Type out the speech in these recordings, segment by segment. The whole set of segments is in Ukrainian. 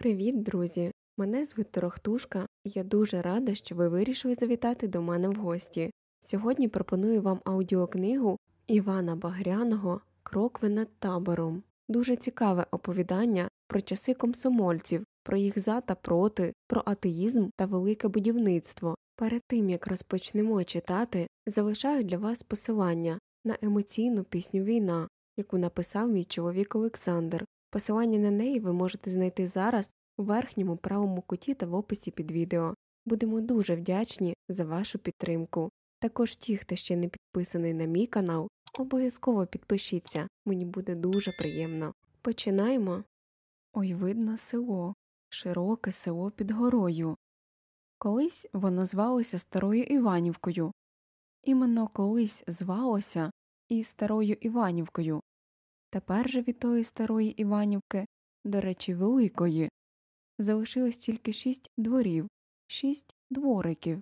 Привіт, друзі! Мене звуть Торохтушка, і я дуже рада, що ви вирішили завітати до мене в гості. Сьогодні пропоную вам аудіокнигу Івана Багряного Крокви над табором. Дуже цікаве оповідання про часи комсомольців, про їх за та проти, про атеїзм та велике будівництво. Перед тим як розпочнемо читати, залишаю для вас посилання на емоційну пісню Війна, яку написав мій чоловік Олександр. Посилання на неї ви можете знайти зараз у верхньому правому куті та в описі під відео. Будемо дуже вдячні за вашу підтримку. Також ті, хто ще не підписаний на мій канал, обов'язково підпишіться, мені буде дуже приємно. Починаємо. Ой видно село, широке село під горою. Колись воно звалося Старою Іванівкою. Іменно колись звалося і Старою Іванівкою. Тепер же від тої старої Іванівки, до речі, великої, залишилось тільки шість дворів, шість двориків.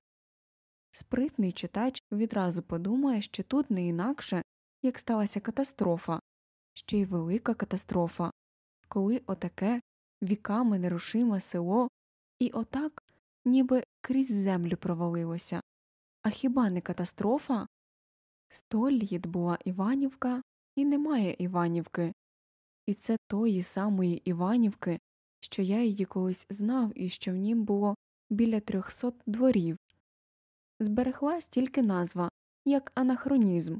Спритний читач відразу подумає, що тут не інакше, як сталася катастрофа, ще й велика катастрофа, коли отаке віками нерушиме село і отак ніби крізь землю провалилося. А хіба не катастрофа? Сто літ була Іванівка і немає Іванівки. І це тої самої Іванівки, що я її колись знав і що в нім було біля трьохсот дворів. Збереглась тільки назва, як анахронізм,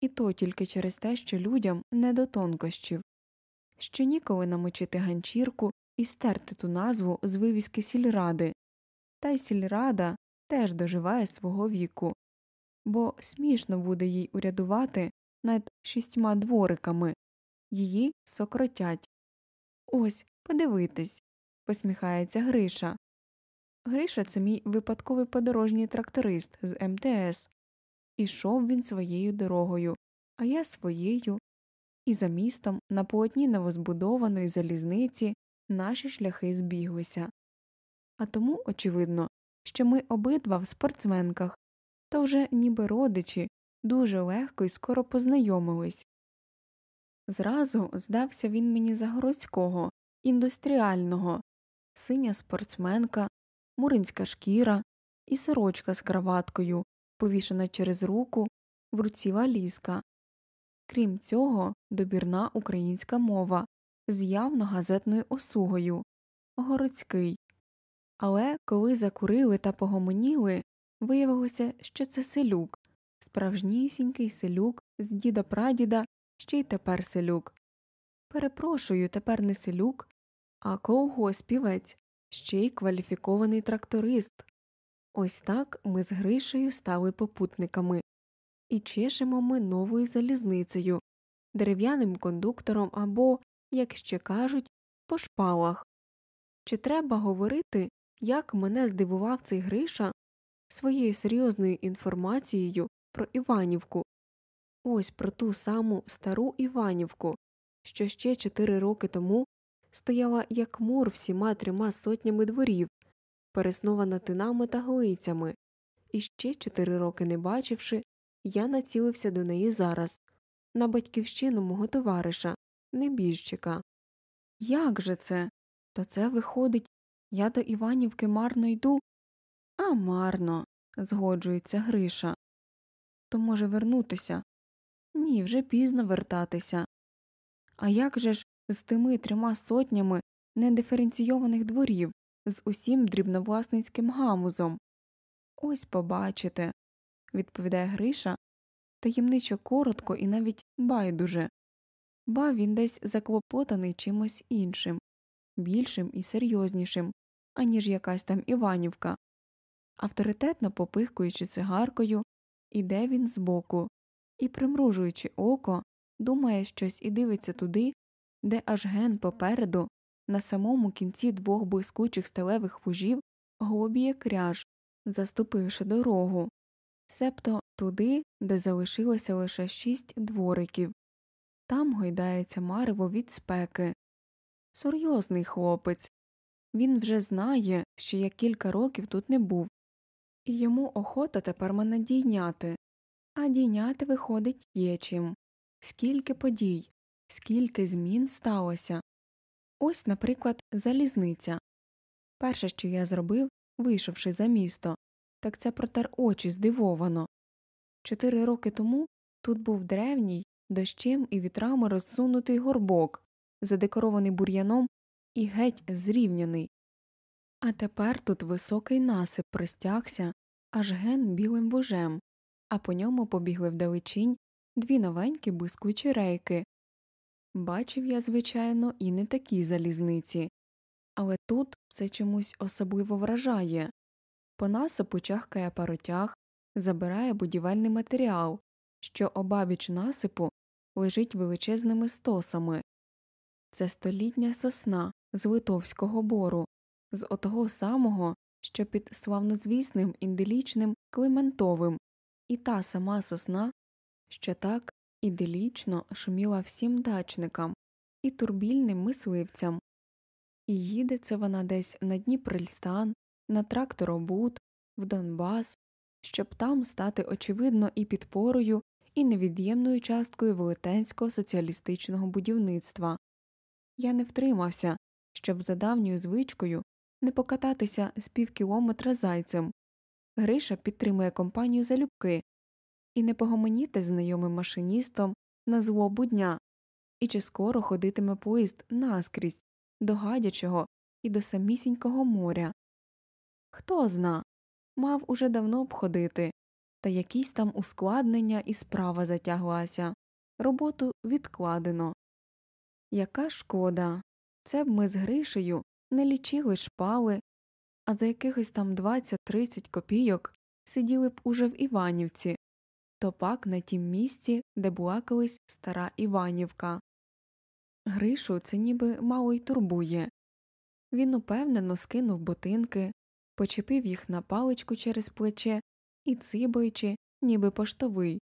і то тільки через те, що людям не до тонкощів, що ніколи намочити ганчірку і стерти ту назву з вивіски сільради, та й сільрада теж доживає свого віку, бо смішно буде їй урядувати над шістьма двориками, її сокротять. Ось, подивитись, посміхається Гриша. Гриша це мій випадковий подорожній тракторист з МТС. Ішов він своєю дорогою, а я своєю, і за містом на полотні новозбудованої залізниці наші шляхи збіглися. А тому, очевидно, що ми обидва в спортсменках, то вже ніби родичі дуже легко і скоро познайомились. Зразу здався він мені за городського, індустріального, синя спортсменка, муринська шкіра і сорочка з краваткою, повішена через руку, в руці валізка. Крім цього, добірна українська мова з явно газетною осугою, городський. Але коли закурили та погомоніли, виявилося, що це селюк, справжнісінький селюк з діда прадіда, ще й тепер селюк. Перепрошую, тепер не селюк, а колгоспівець, ще й кваліфікований тракторист. Ось так ми з Гришею стали попутниками, і чешемо ми новою залізницею, дерев'яним кондуктором або, як ще кажуть, по шпалах. Чи треба говорити, як мене здивував цей Гриша своєю серйозною інформацією про Іванівку, ось про ту саму стару Іванівку, що ще чотири роки тому стояла як мур всіма трьома сотнями дворів, переснована тинами та глицями, і ще чотири роки не бачивши, я націлився до неї зараз, на батьківщину мого товариша, небіжчика. Як же це? То це виходить, я до Іванівки марно йду? А марно, згоджується Гриша. То може вернутися? Ні, вже пізно вертатися. А як же ж з тими трьома сотнями недиференційованих дворів, з усім дрібновласницьким гамузом? Ось побачите, відповідає Гриша, таємничо коротко і навіть байдуже, ба він десь заклопотаний чимось іншим, більшим і серйознішим, аніж якась там Іванівка. Авторитетно попихкуючи цигаркою, іде він збоку і, примружуючи око, думає щось і дивиться туди, де аж ген попереду, на самому кінці двох блискучих сталевих вужів, глобіє кряж, заступивши дорогу, себто туди, де залишилося лише шість двориків. Там гойдається марево від спеки. Серйозний хлопець. Він вже знає, що я кілька років тут не був, і йому охота тепер мене дійняти. А дійняти, виходить, є чим. Скільки подій, скільки змін сталося. Ось, наприклад, залізниця. Перше, що я зробив, вийшовши за місто, так це протер очі здивовано. Чотири роки тому тут був древній, дощем і вітрами розсунутий горбок, задекорований бур'яном і геть зрівняний. А тепер тут високий насип пристягся аж ген білим вужем, а по ньому побігли вдалечінь дві новенькі блискучі рейки. Бачив я, звичайно, і не такі залізниці, але тут це чомусь особливо вражає по насипу чахкає паротяг, забирає будівельний матеріал, що обабіч насипу лежить величезними стосами. Це столітня сосна з Литовського бору, з отого самого, що під славнозвісним інделічним Климентовим, і та сама сосна, що так іделічно шуміла всім дачникам і турбільним мисливцям. І їде це вона десь на Дніпрельстан, на тракторобут, в Донбас, щоб там стати очевидно і підпорою, і невід'ємною часткою велетенського соціалістичного будівництва. Я не втримався, щоб за давньою звичкою не покататися з півкілометра зайцем. Гриша підтримує компанію залюбки і не погомоніти знайомим машиністом на злобу дня, і чи скоро ходитиме поїзд наскрізь до гадячого і до самісінького моря. Хто зна, мав уже давно обходити, та якісь там ускладнення і справа затяглася, роботу відкладено. Яка шкода, це б ми з Гришею не лічили шпали, а за якихось там 20-30 копійок сиділи б уже в Іванівці, то пак на тім місці, де була колись стара Іванівка. Гришу це ніби мало й турбує. Він упевнено скинув ботинки, почепив їх на паличку через плече і, цибаючи, ніби поштовий,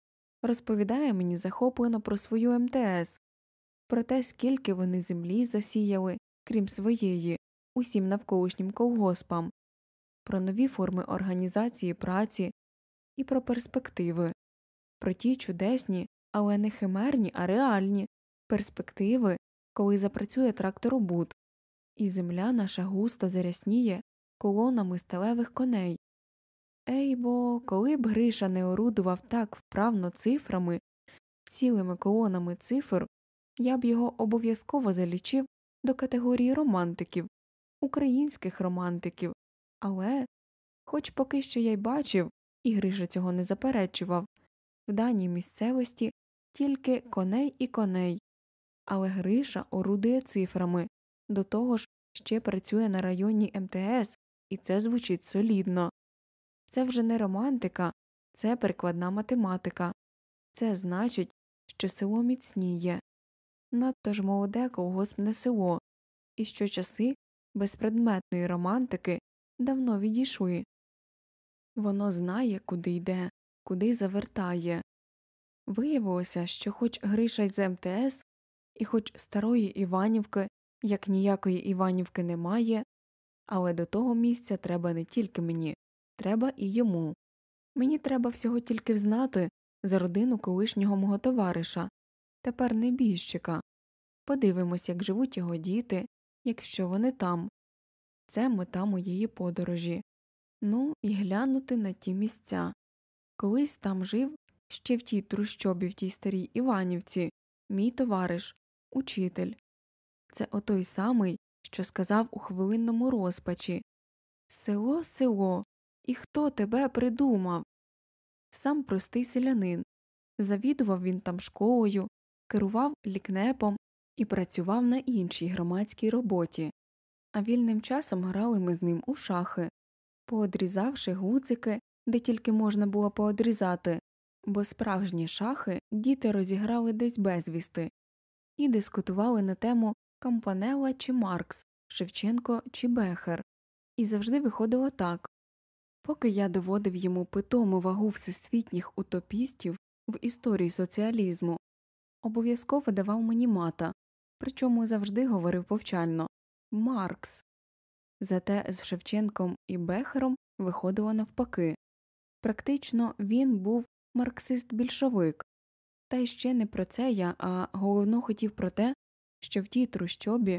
розповідає мені захоплено про свою МТС, про те, скільки вони землі засіяли, крім своєї, усім навколишнім колгоспам, про нові форми організації праці і про перспективи, про ті чудесні, але не химерні, а реальні перспективи, коли запрацює тракторобут, і земля наша густо зарясніє колонами сталевих коней. Ей бо, коли б Гриша не орудував так вправно цифрами, цілими колонами цифр, я б його обов'язково залічив до категорії романтиків, українських романтиків, але, хоч поки що я й бачив, і Гриша цього не заперечував, в даній місцевості тільки коней і коней, але Гриша орудує цифрами, до того ж ще працює на районі МТС, і це звучить солідно. Це вже не романтика, це прикладна математика. Це значить, що село міцніє. Надто ж молоде колгоспне село, і що часи безпредметної романтики давно відійшли. Воно знає, куди йде, куди завертає. Виявилося, що хоч Гриша з МТС, і хоч старої Іванівки, як ніякої Іванівки немає, але до того місця треба не тільки мені, треба і йому. Мені треба всього тільки взнати за родину колишнього мого товариша, тепер небіжчика. Подивимось, як живуть його діти, якщо вони там. Це мета моєї подорожі. Ну і глянути на ті місця. Колись там жив ще в тій трущобі в тій старій Іванівці, мій товариш, учитель. Це отой самий, що сказав у хвилинному розпачі Село, село, і хто тебе придумав? Сам простий селянин. Завідував він там школою, керував лікнепом і працював на іншій громадській роботі, а вільним часом грали ми з ним у шахи, поодрізавши гуцики, де тільки можна було поодрізати, бо справжні шахи діти розіграли десь безвісти, і дискутували на тему Кампанела чи Маркс, Шевченко чи Бехер, і завжди виходило так. Поки я доводив йому питому вагу всесвітніх утопістів в історії соціалізму, обов'язково давав мені мата, причому завжди говорив повчально Маркс. Зате з Шевченком і Бехером виходило навпаки практично він був марксист більшовик, та й ще не про це я, а головно хотів про те, що в тій трущобі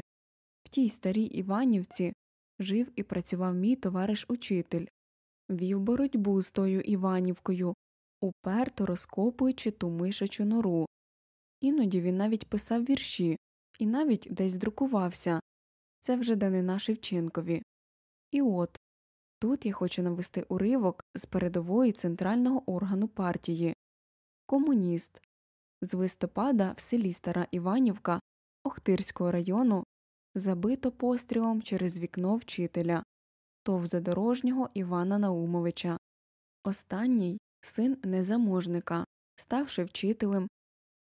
в тій старій Іванівці жив і працював мій товариш учитель, вів боротьбу з тою Іванівкою, уперто розкопуючи ту мишачу нору. Іноді він навіть писав вірші і навіть десь друкувався це вже данина Шевченкові. І от тут я хочу навести уривок з передової центрального органу партії Комуніст з листопада в селі Стара Іванівка Охтирського району забито пострілом через вікно вчителя ТОВ задорожнього Івана Наумовича. Останній син незаможника, ставши вчителем,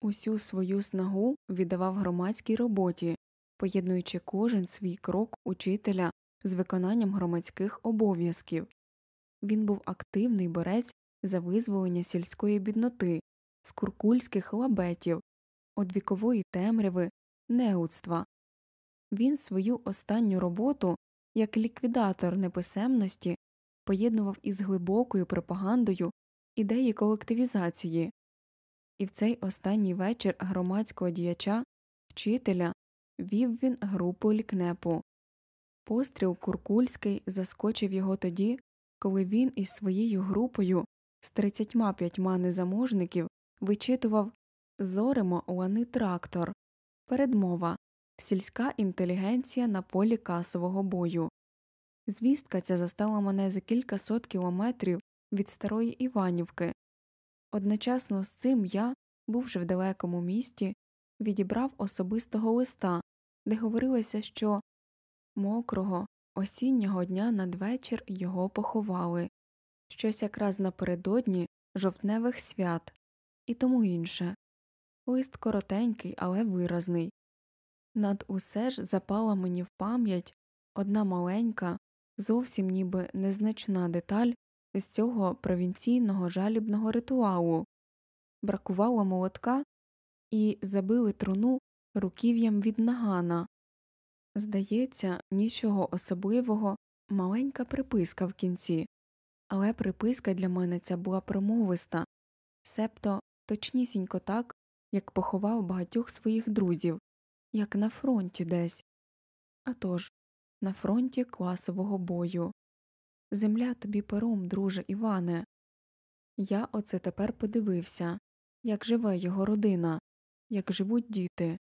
усю свою снагу віддавав громадській роботі, поєднуючи кожен свій крок учителя з виконанням громадських обов'язків. Він був активний борець за визволення сільської бідноти, з куркульських лабетів, одвікової темряви, неудства. Він свою останню роботу як ліквідатор неписемності поєднував із глибокою пропагандою ідеї колективізації, і в цей останній вечір громадського діяча, вчителя, вів він групу лікнепу. Постріл Куркульський заскочив його тоді, коли він із своєю групою з 35 незаможників вичитував Зоримо лани трактор. Передмова Сільська інтелігенція на полі касового бою. Звістка ця застала мене за кілька сот кілометрів від старої Іванівки. Одночасно з цим я, бувши в далекому місті, відібрав особистого листа, де говорилося, що мокрого, осіннього дня надвечір його поховали, щось якраз напередодні жовтневих свят і тому інше. Лист коротенький, але виразний. Над усе ж запала мені в пам'ять одна маленька, зовсім ніби незначна деталь з цього провінційного жалібного ритуалу бракувало молотка і забили труну руків'ям від нагана. Здається, нічого особливого, маленька приписка в кінці, але приписка для мене ця була промовиста, себто точнісінько так, як поховав багатьох своїх друзів, як на фронті десь. А тож, на фронті класового бою. Земля тобі пером, друже Іване. Я оце тепер подивився, як живе його родина, як живуть діти.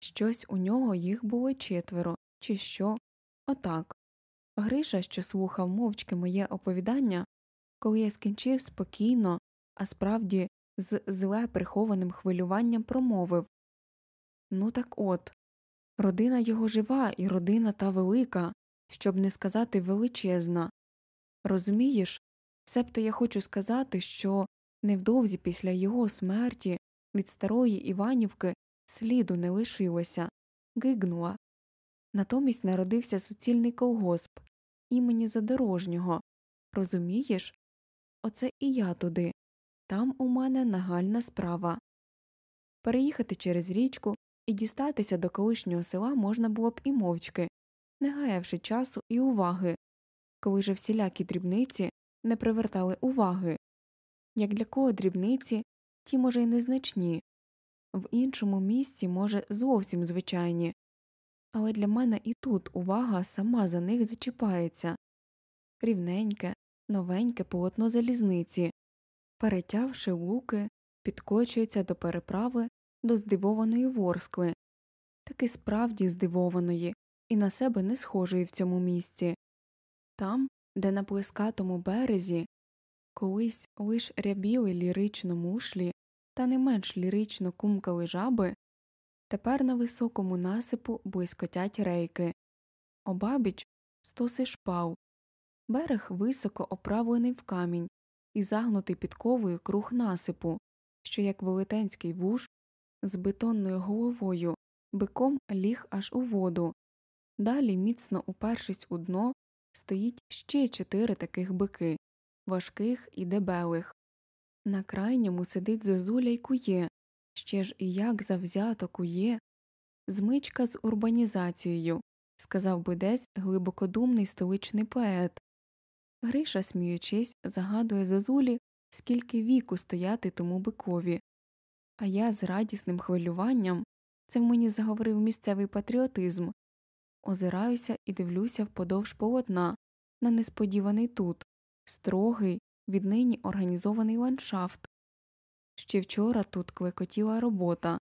Щось у нього їх було четверо, чи що. Отак. Гриша, що слухав мовчки моє оповідання, коли я скінчив спокійно, а справді з зле прихованим хвилюванням промовив Ну так от, родина його жива і родина та велика, щоб не сказати величезна. Розумієш, себто я хочу сказати, що невдовзі після його смерті від старої Іванівки сліду не лишилося, гигнула. Натомість народився суцільний колгосп імені Задорожнього. Розумієш? Оце і я туди. Там у мене нагальна справа. Переїхати через річку і дістатися до колишнього села можна було б і мовчки, не гаявши часу і уваги, коли же всілякі дрібниці не привертали уваги. Як для кого дрібниці, ті, може, й незначні, в іншому місці, може, зовсім звичайні, але для мене і тут увага сама за них зачіпається. Рівненьке, новеньке полотно залізниці, перетявши луки, підкочується до переправи до здивованої ворскви, таки справді здивованої і на себе не схожої в цьому місці. Там, де на плескатому березі колись лиш рябіли лірично мушлі та не менш лірично кумкали жаби, тепер на високому насипу блискотять рейки, обабіч стоси шпал, берег високо оправлений в камінь і загнутий підковою круг насипу, що, як велетенський вуж, з бетонною головою, биком ліг аж у воду. Далі, міцно упершись у дно, стоїть ще чотири таких бики важких і дебелих. На крайньому сидить зозуля й кує, ще ж і як завзято кує. Змичка з урбанізацією, сказав би десь глибокодумний столичний поет. Гриша, сміючись, загадує зозулі, скільки віку стояти тому бикові. А я з радісним хвилюванням це в мені заговорив місцевий патріотизм озираюся і дивлюся вподовж полотна на несподіваний тут, строгий, віднині організований ландшафт. Ще вчора тут клекотіла робота.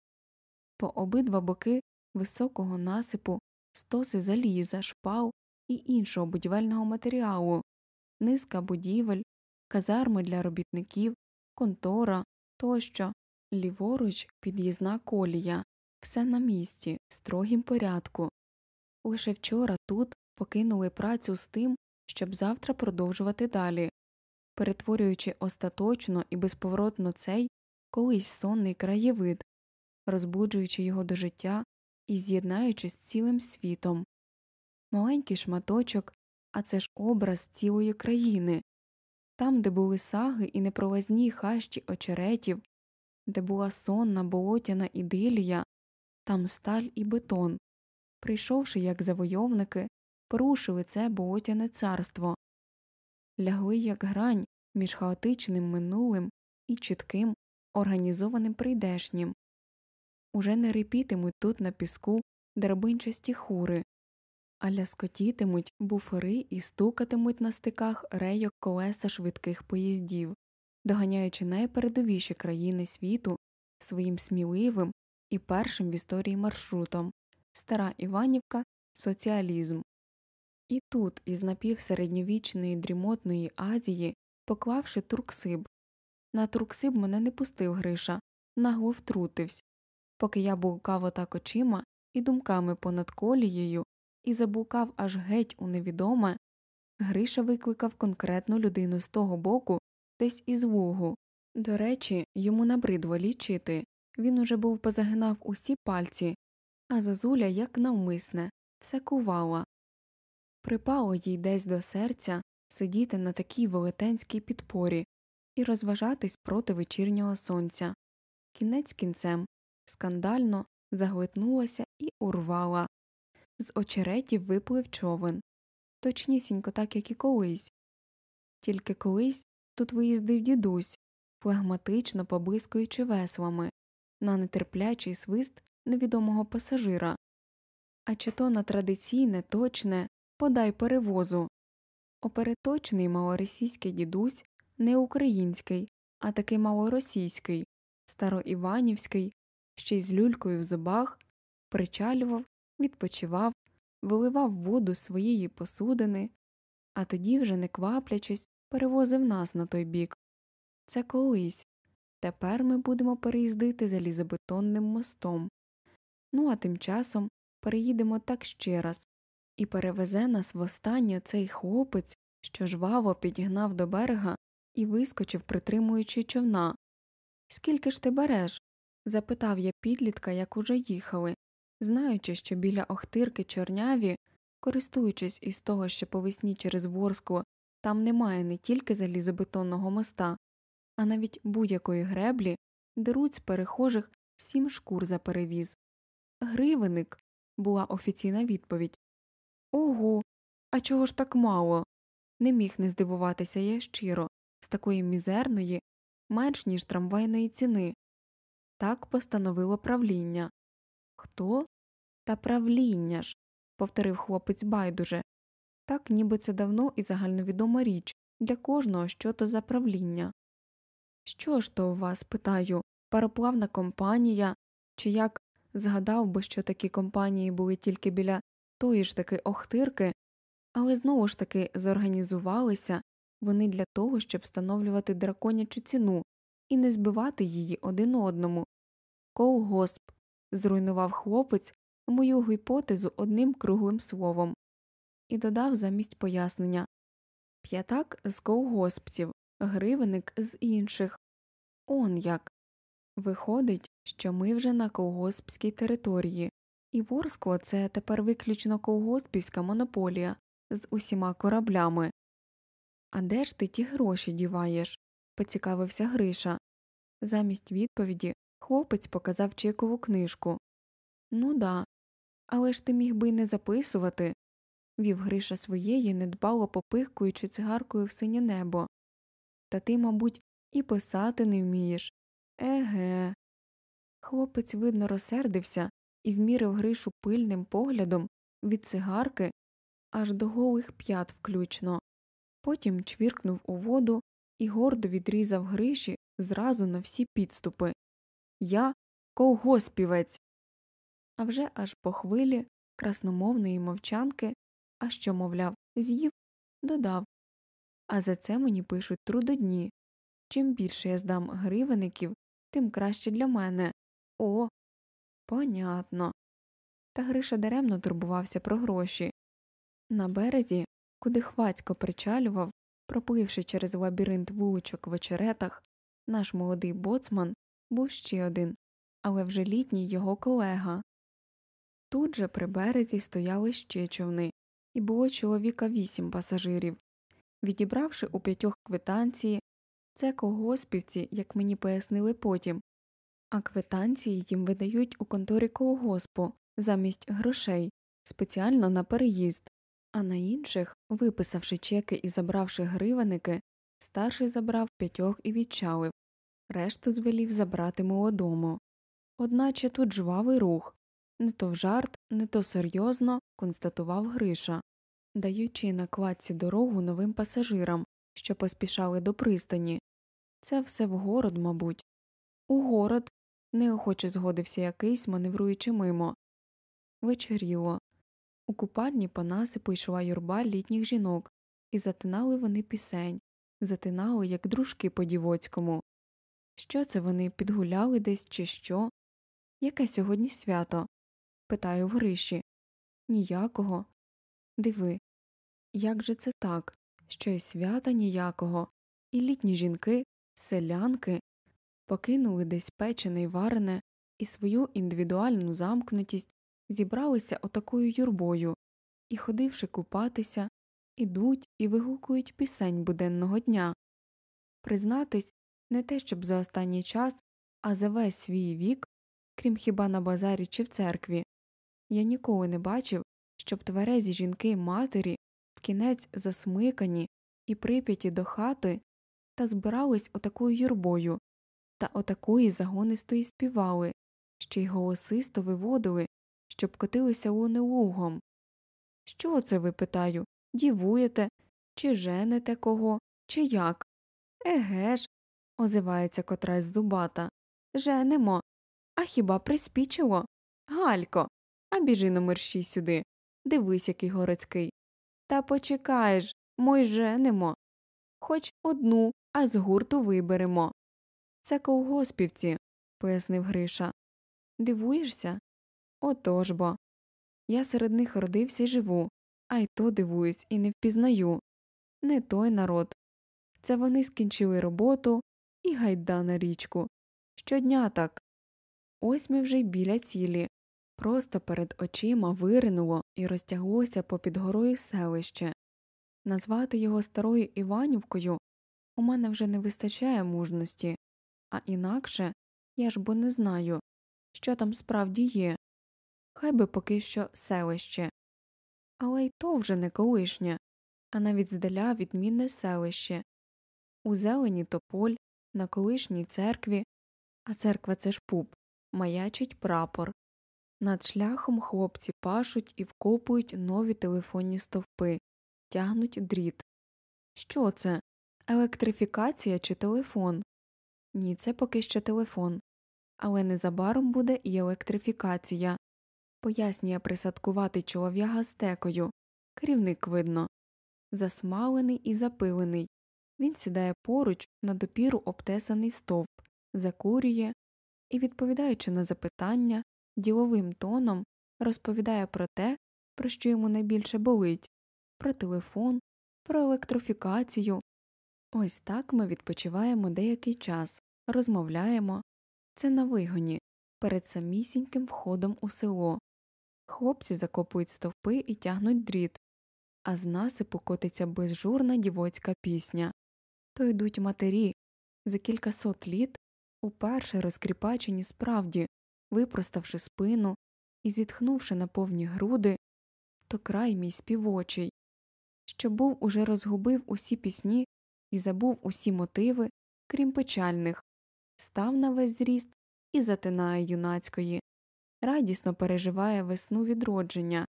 По обидва боки високого насипу стоси заліза, шпал і іншого будівельного матеріалу, низка будівель, казарми для робітників, контора тощо, ліворуч під'їзна колія, все на місці, в строгім порядку. Лише вчора тут покинули працю з тим, щоб завтра продовжувати далі, перетворюючи остаточно і безповоротно цей колись сонний краєвид, розбуджуючи його до життя і з'єднаючи з цілим світом. Маленький шматочок, а це ж образ цілої країни, там, де були саги і непролазні хащі очеретів, де була сонна болотяна ідилія, там сталь і бетон, прийшовши як завойовники, порушили це болотяне царство, лягли як грань між хаотичним минулим і чітким, організованим прийдешнім. Уже не репітимуть тут на піску драбинчасті хури, а ляскотітимуть буфери і стукатимуть на стиках рейок колеса швидких поїздів, доганяючи найпередовіші країни світу своїм сміливим і першим в історії маршрутом стара Іванівка соціалізм. І тут, із напівсередньовічної дрімотної Азії, поклавши турксиб. На турксиб мене не пустив Гриша, нагло втрутився, поки я булкав отак очима і думками понад колією і заблукав аж геть у невідоме, Гриша викликав конкретну людину з того боку, десь із вугу. До речі, йому набридло лічити він уже був позагинав усі пальці, а зазуля, як навмисне, все кувала. Припало їй десь до серця сидіти на такій велетенській підпорі і розважатись проти вечірнього сонця. Кінець кінцем скандально заглитнулася і урвала. З очеретів виплив човен. Точнісінько так, як і колись. Тільки колись тут виїздив дідусь, флегматично поблискуючи веслами, на нетерплячий свист невідомого пасажира. А чи то на традиційне, точне подай перевозу. Опереточний малоросійський дідусь не український, а таки малоросійський, староіванівський, ще й з люлькою в зубах, причалював, відпочивав, виливав воду своєї посудини, а тоді, вже не кваплячись, перевозив нас на той бік. Це колись. Тепер ми будемо переїздити залізобетонним мостом. Ну а тим часом переїдемо так ще раз, і перевезе нас востаннє цей хлопець, що жваво підігнав до берега і вискочив, притримуючи човна. Скільки ж ти береш? запитав я підлітка, як уже їхали, знаючи, що біля охтирки чорняві, користуючись із того, що по весні через Ворску там немає не тільки залізобетонного моста, а навіть будь-якої греблі, деруть з перехожих сім шкур за перевіз. Гривеник була офіційна відповідь. Ого, а чого ж так мало? Не міг не здивуватися я щиро, з такої мізерної, менш ніж трамвайної ціни. Так постановило правління. Хто? Та правління ж, повторив хлопець байдуже. Так ніби це давно і загальновідома річ для кожного що то за правління. Що ж то у вас, питаю, пароплавна компанія, чи як згадав би, що такі компанії були тільки біля тої ж таки охтирки, але знову ж таки зорганізувалися вони для того, щоб встановлювати драконячу ціну і не збивати її один одному. Колгосп зруйнував хлопець мою гіпотезу одним круглим словом і додав замість пояснення п'ятак з колгоспців, гривенник з інших. Он як. Виходить, що ми вже на колгоспській території, і Ворскло це тепер виключно колгоспівська монополія з усіма кораблями. А де ж ти ті гроші діваєш? поцікавився Гриша. Замість відповіді хлопець показав чекову книжку. Ну да, але ж ти міг би й не записувати, вів Гриша своєї, недбало попихкуючи цигаркою в синє небо. Та ти, мабуть, і писати не вмієш. Еге. Хлопець, видно, розсердився і змірив Гришу пильним поглядом, від цигарки аж до голих п'ят включно, потім чвіркнув у воду і гордо відрізав Гриші зразу на всі підступи. Я ковгоспівець. А вже аж по хвилі красномовної мовчанки, а що, мовляв, з'їв, додав. А за це мені пишуть трудодні. Чим більше я здам гривеників, тим краще для мене. О, понятно. Та Гриша даремно турбувався про гроші. На березі, куди хвацько причалював, пропливши через лабіринт вуличок в очеретах, наш молодий боцман був ще один, але вже літній його колега. Тут же при березі стояли ще човни, і було чоловіка вісім пасажирів. Відібравши у п'ятьох квитанції, це колгоспівці, як мені пояснили потім, а квитанції їм видають у конторі колгоспу замість грошей спеціально на переїзд, а на інших, виписавши чеки і забравши гривеники, старший забрав п'ятьох і відчалив, решту звелів забрати молодому. Одначе тут жвавий рух. Не то в жарт, не то серйозно констатував Гриша, даючи на кладці дорогу новим пасажирам, що поспішали до пристані. Це все в город, мабуть. У город неохоче згодився якийсь, маневруючи мимо. Вечеріло. У купальні по насипу йшла юрба літніх жінок, і затинали вони пісень, затинали, як дружки по дівоцькому. Що це вони підгуляли десь, чи що? Яке сьогодні свято? питаю в Гриші. Ніякого. Диви, як же це так, що й свята ніякого, і літні жінки, селянки покинули десь печене й варене і свою індивідуальну замкнутість зібралися отакою юрбою і, ходивши купатися, ідуть і вигукують пісень буденного дня. Признатись, не те щоб за останній час, а за весь свій вік, крім хіба на базарі чи в церкві, я ніколи не бачив, щоб тверезі жінки матері кінець засмикані і прип'яті до хати та збирались отакою юрбою та отакої загонистої співали, ще й голосисто виводили, щоб котилися луни. Що це ви, питаю, дівуєте, чи женете кого, чи як? Еге ж, озивається котрась зубата. Женемо. А хіба приспічило? Галько, а біжи на мерщій сюди. Дивись, який городський. Та почекаєш, мой женемо. Хоч одну, а з гурту виберемо. Це ковгоспівці, пояснив Гриша. Дивуєшся? Отож бо. Я серед них родився й живу, а й то дивуюсь і не впізнаю. Не той народ. Це вони скінчили роботу і гайда на річку. Щодня так. Ось ми вже й біля цілі. Просто перед очима виринуло і розтяглося попід горою селище. Назвати його старою Іванівкою у мене вже не вистачає мужності, а інакше я ж бо не знаю, що там справді є. Хай би поки що селище. Але й то вже не колишнє, а навіть здаля відмінне селище. У зелені тополь, на колишній церкві, а церква це ж пуп, маячить прапор. Над шляхом хлопці пашуть і вкопують нові телефонні стовпи, тягнуть дріт. Що це? Електрифікація чи телефон? Ні, це поки що телефон. Але незабаром буде і електрифікація. Пояснює присадкуватий чолов'яга стекою. Керівник видно. Засмалений і запилений. Він сідає поруч на допіру обтесаний стовп, закурює і, відповідаючи на запитання, діловим тоном розповідає про те, про що йому найбільше болить про телефон, про електрофікацію. Ось так ми відпочиваємо деякий час, розмовляємо. Це на вигоні, перед самісіньким входом у село. Хлопці закопують стовпи і тягнуть дріт, а з насипу котиться безжурна дівоцька пісня. То йдуть матері за кількасот літ, уперше розкріпачені справді, випроставши спину і зітхнувши на повні груди, то край мій співочий, що був уже розгубив усі пісні і забув усі мотиви, крім печальних, став на весь зріст і затинає юнацької, радісно переживає весну відродження.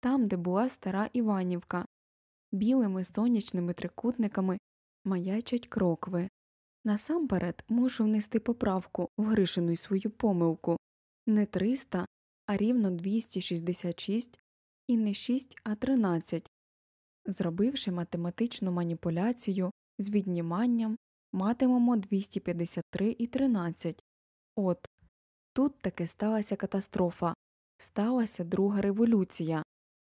там, де була стара Іванівка. Білими сонячними трикутниками маячать крокви. Насамперед мушу внести поправку в Гришину й свою помилку не 300, а рівно 266 і не 6, а 13. Зробивши математичну маніпуляцію з відніманням, матимемо 253 і 13. От тут таки сталася катастрофа. Сталася друга революція.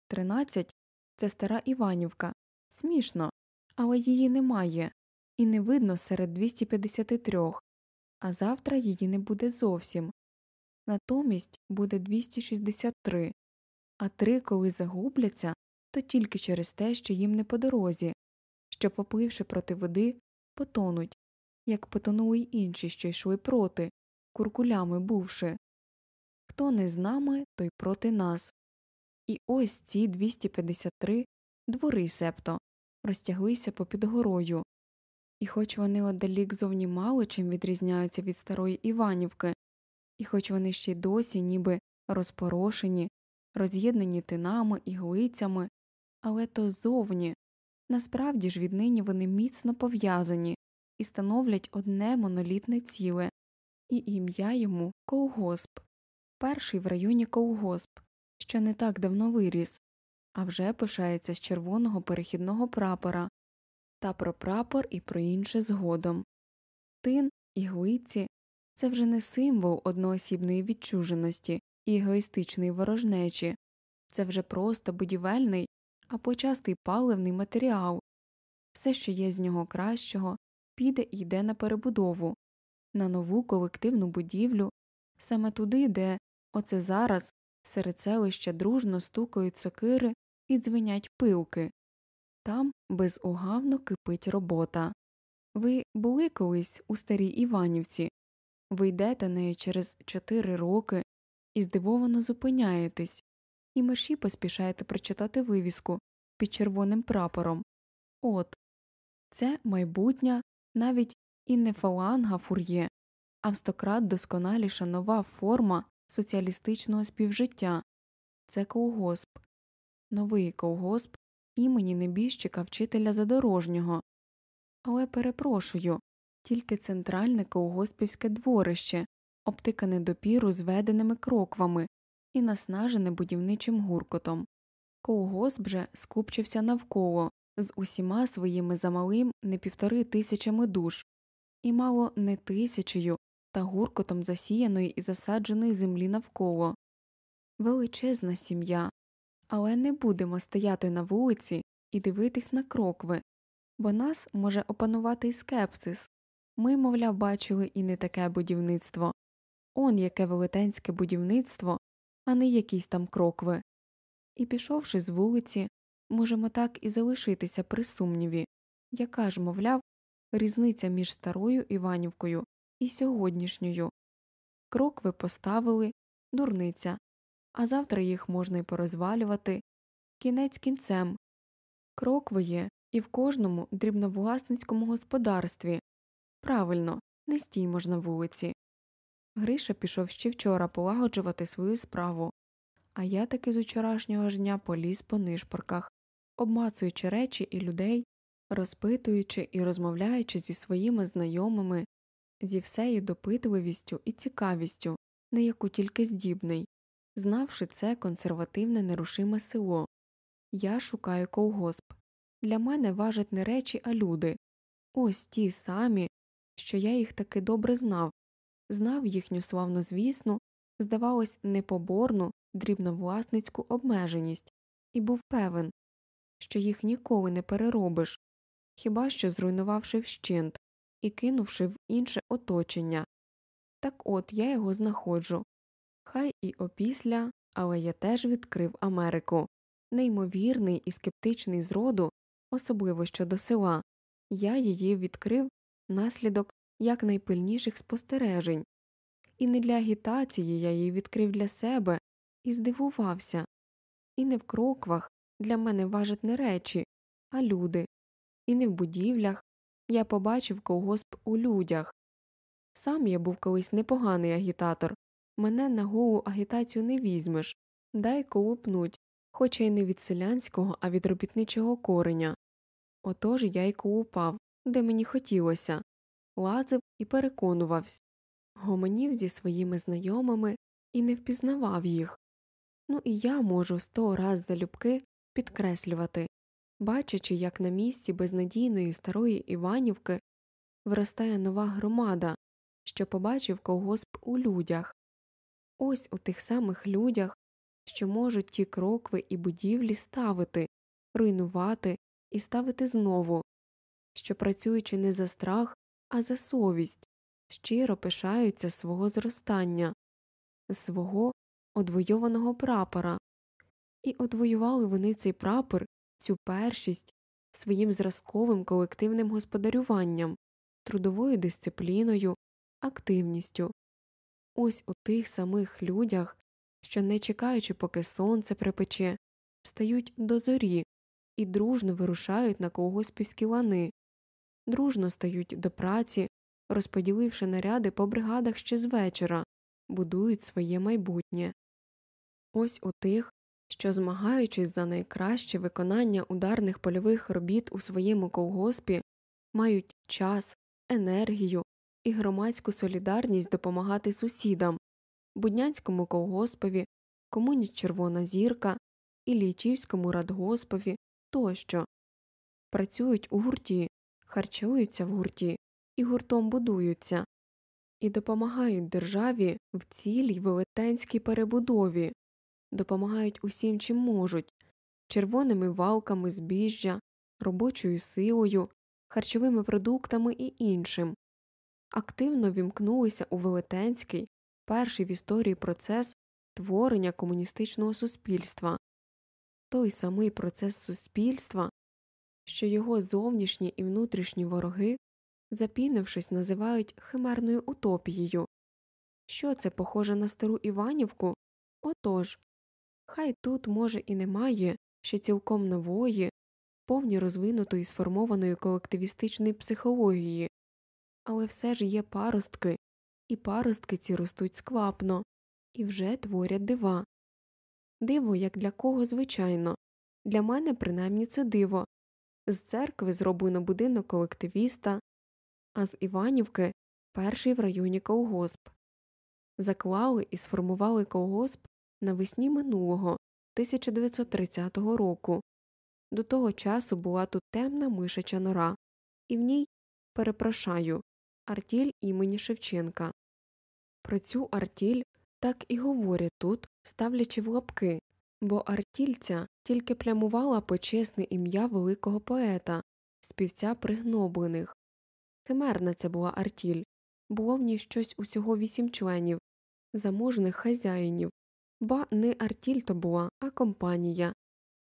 13 – це стара Іванівка. Смішно, але її немає, і не видно серед 253, а завтра її не буде зовсім. Натомість буде 263, а три, коли загубляться, то тільки через те, що їм не по дорозі, що, попливши проти води, потонуть, як потонули й інші, що йшли проти, куркулями бувши. Хто не з нами, той проти нас. І ось ці 253 двори септо розтяглися попід горою. І хоч вони одалік зовні мало чим відрізняються від старої Іванівки, і хоч вони ще й досі ніби розпорошені, роз'єднані тинами і глицями, але то зовні. Насправді ж віднині вони міцно пов'язані і становлять одне монолітне ціле, і ім'я йому колгосп, перший в районі колгосп, що не так давно виріс, а вже пишається з червоного перехідного прапора, та про прапор і про інше згодом. Тин і глиці це вже не символ одноосібної відчуженості і егоїстичної ворожнечі, це вже просто будівельний, а почастий паливний матеріал, все, що є з нього кращого, піде і йде на перебудову, на нову колективну будівлю, саме туди, де оце зараз серед селища дружно стукають сокири і дзвенять пилки. Там безугавно кипить робота. Ви були колись у старій Іванівці, ви йдете нею через чотири роки і здивовано зупиняєтесь, і мерші поспішаєте прочитати вивіску під червоним прапором. От це майбутня навіть і не фаланга фур'є, а в стократ досконаліша нова форма соціалістичного співжиття це ковгосп, новий ковгосп імені небіжчика вчителя задорожнього. Але перепрошую тільки центральне ковгоспівське дворище, обтикане допіру зведеними кроквами і наснажене будівничим гуркотом. Ковгосп же скупчився навколо з усіма своїми замалим не півтори тисячами душ, і мало не тисячею та гуркотом засіяної і засадженої землі навколо. Величезна сім'я. Але не будемо стояти на вулиці і дивитись на крокви, бо нас може опанувати й скепсис. Ми, мовляв, бачили і не таке будівництво. Он яке велетенське будівництво, а не якісь там крокви. І пішовши з вулиці, можемо так і залишитися при сумніві, яка ж, мовляв, різниця між старою Іванівкою і сьогоднішньою. Крокви поставили, дурниця, а завтра їх можна й порозвалювати. Кінець кінцем. Крокви є і в кожному дрібновласницькому господарстві. Правильно, не стій можна вулиці. Гриша пішов ще вчора полагоджувати свою справу, а я таки з учорашнього ж дня поліз по нишпорках, обмацуючи речі і людей, розпитуючи і розмовляючи зі своїми знайомими, зі всею допитливістю і цікавістю, на яку тільки здібний, знавши це консервативне нерушиме село. Я шукаю ковгосп. Для мене важать не речі, а люди. Ось ті самі, що я їх таки добре знав, знав їхню славнозвісну, здавалось, непоборну дрібновласницьку обмеженість, і був певен, що їх ніколи не переробиш, хіба що зруйнувавши вщент і кинувши в інше оточення. Так от я його знаходжу. Хай і опісля, але я теж відкрив Америку. Неймовірний і скептичний зроду, особливо щодо села, я її відкрив наслідок якнайпильніших спостережень, і не для агітації я її відкрив для себе і здивувався. І не в кроквах для мене важать не речі, а люди, і не в будівлях я побачив колгосп у людях. Сам я був колись непоганий агітатор, мене на голу агітацію не візьмеш, дай колупнуть, хоча й не від селянського, а від робітничого кореня. Отож я й коупав, де мені хотілося, лазив і переконувався, гомонів зі своїми знайомими і не впізнавав їх. Ну і я можу сто раз залюбки підкреслювати, бачачи, як на місці безнадійної старої Іванівки виростає нова громада, що побачив колгосп у людях. Ось у тих самих людях, що можуть ті крокви і будівлі ставити, руйнувати і ставити знову, що, працюючи не за страх, а за совість, щиро пишаються свого зростання, свого одвойованого прапора, і одвоювали вони цей прапор, цю першість своїм зразковим колективним господарюванням, трудовою дисципліною, активністю. Ось у тих самих людях, що, не чекаючи, поки сонце припече, встають до зорі і дружно вирушають на колгоспівські лани, дружно стають до праці, розподіливши наряди по бригадах ще з вечора, будують своє майбутнє. Ось у тих, що, змагаючись за найкраще виконання ударних польових робіт у своєму колгоспі, мають час, енергію і громадську солідарність допомагати сусідам, Буднянському колгоспові, комуні Червона зірка, Іллічівському радгоспові тощо, працюють у гурті, харчуються в гурті і гуртом будуються, і допомагають державі в цілій велетенській перебудові, допомагають усім, чим можуть червоними валками збіжжя, робочою силою, харчовими продуктами і іншим, активно вімкнулися у велетенський, перший в історії процес творення комуністичного суспільства, той самий процес суспільства, що його зовнішні і внутрішні вороги, запінившись, називають химерною утопією. Що це похоже на стару Іванівку? Отож, хай тут, може, і немає ще цілком нової, повні розвинутої сформованої колективістичної психології, але все ж є паростки, і паростки ці ростуть сквапно, і вже творять дива. Диво, як для кого, звичайно, для мене принаймні це диво. З церкви зроблено будинок колективіста, а з Іванівки перший в районі колгосп. Заклали і сформували колгосп навесні минулого 1930 року. До того часу була тут темна мишача нора, і в ній перепрошаю артіль імені Шевченка. Про цю артіль так і говорять тут, ставлячи в лапки, бо артільця тільки плямувала почесне ім'я великого поета, співця пригноблених. Химерна це була артіль, було в ній щось усього вісім членів, заможних хазяїнів, ба не артіль то була, а компанія.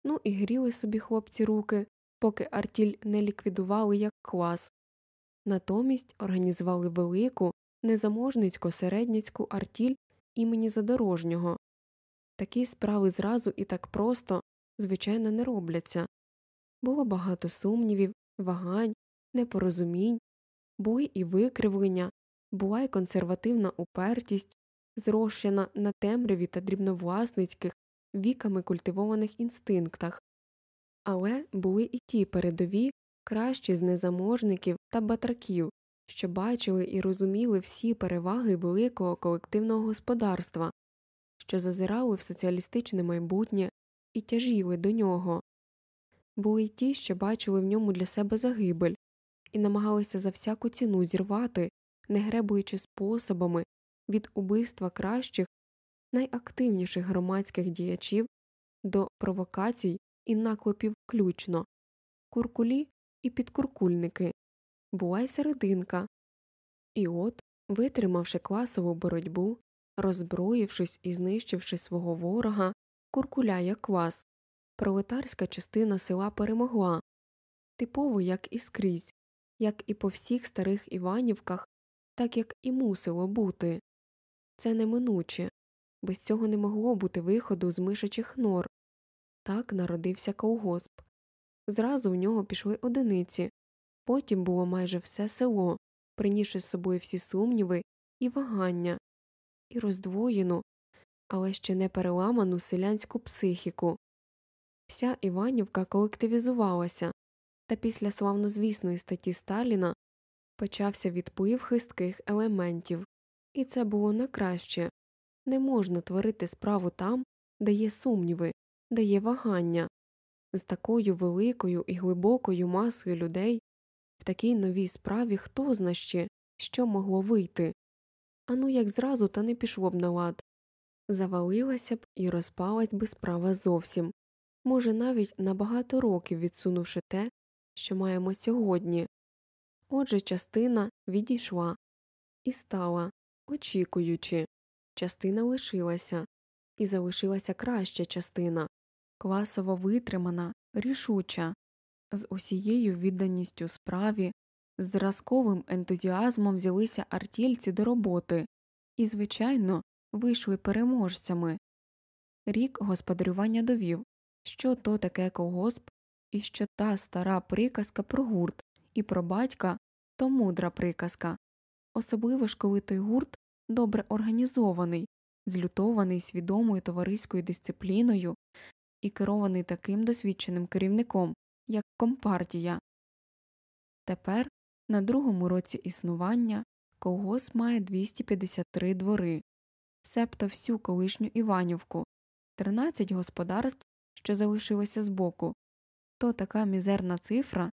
Ну і гріли собі хлопці руки, поки артіль не ліквідували як клас. Натомість організували велику, незаможницько середницьку артіль імені Задорожнього. Такі справи зразу і так просто, звичайно, не робляться. Було багато сумнівів, вагань, непорозумінь, були і викривлення, була й консервативна упертість, зрощена на темряві та дрібновласницьких, віками культивованих інстинктах, але були і ті передові, кращі з незаможників та батраків, що бачили і розуміли всі переваги великого колективного господарства, що зазирали в соціалістичне майбутнє і тяжіли до нього, були й ті, що бачили в ньому для себе загибель, і намагалися за всяку ціну зірвати, не гребуючи способами від убивства кращих, найактивніших громадських діячів до провокацій і наклепів включно, куркулі і підкуркульники, була й серединка. І от, витримавши класову боротьбу, роззброївшись і знищивши свого ворога, куркуля як клас, пролетарська частина села перемогла, типово як і скрізь, як і по всіх старих Іванівках, так як і мусило бути. Це неминуче, без цього не могло бути виходу з мишачих нор. Так народився колгосп. Зразу в нього пішли одиниці, потім було майже все село, принісши з собою всі сумніви і вагання, і роздвоєну, але ще не переламану селянську психіку, Вся Іванівка колективізувалася, та після славнозвісної статті Сталіна почався відплив хистких елементів, і це було на краще. Не можна творити справу там, де є сумніви, де є вагання. З такою великою і глибокою масою людей в такій новій справі хто зна ще, що могло вийти. Ану, як зразу та не пішло б на лад. Завалилася б і розпалась би справа зовсім, може, навіть на багато років відсунувши те, що маємо сьогодні. Отже, частина відійшла і стала, очікуючи, частина лишилася, і залишилася краща частина, класово витримана, рішуча, з усією відданістю справі, з зразковим ентузіазмом взялися артільці до роботи і, звичайно, вийшли переможцями. Рік господарювання довів, що то таке колгосп і що та стара приказка про гурт і про батька то мудра приказка, особливо ж коли той гурт добре організований, злютований свідомою товариською дисципліною і керований таким досвідченим керівником, як компартія. Тепер, на другому році існування, колгосп має 253 двори, себто всю колишню Іванівку, 13 господарств, що залишилися збоку, то така мізерна цифра,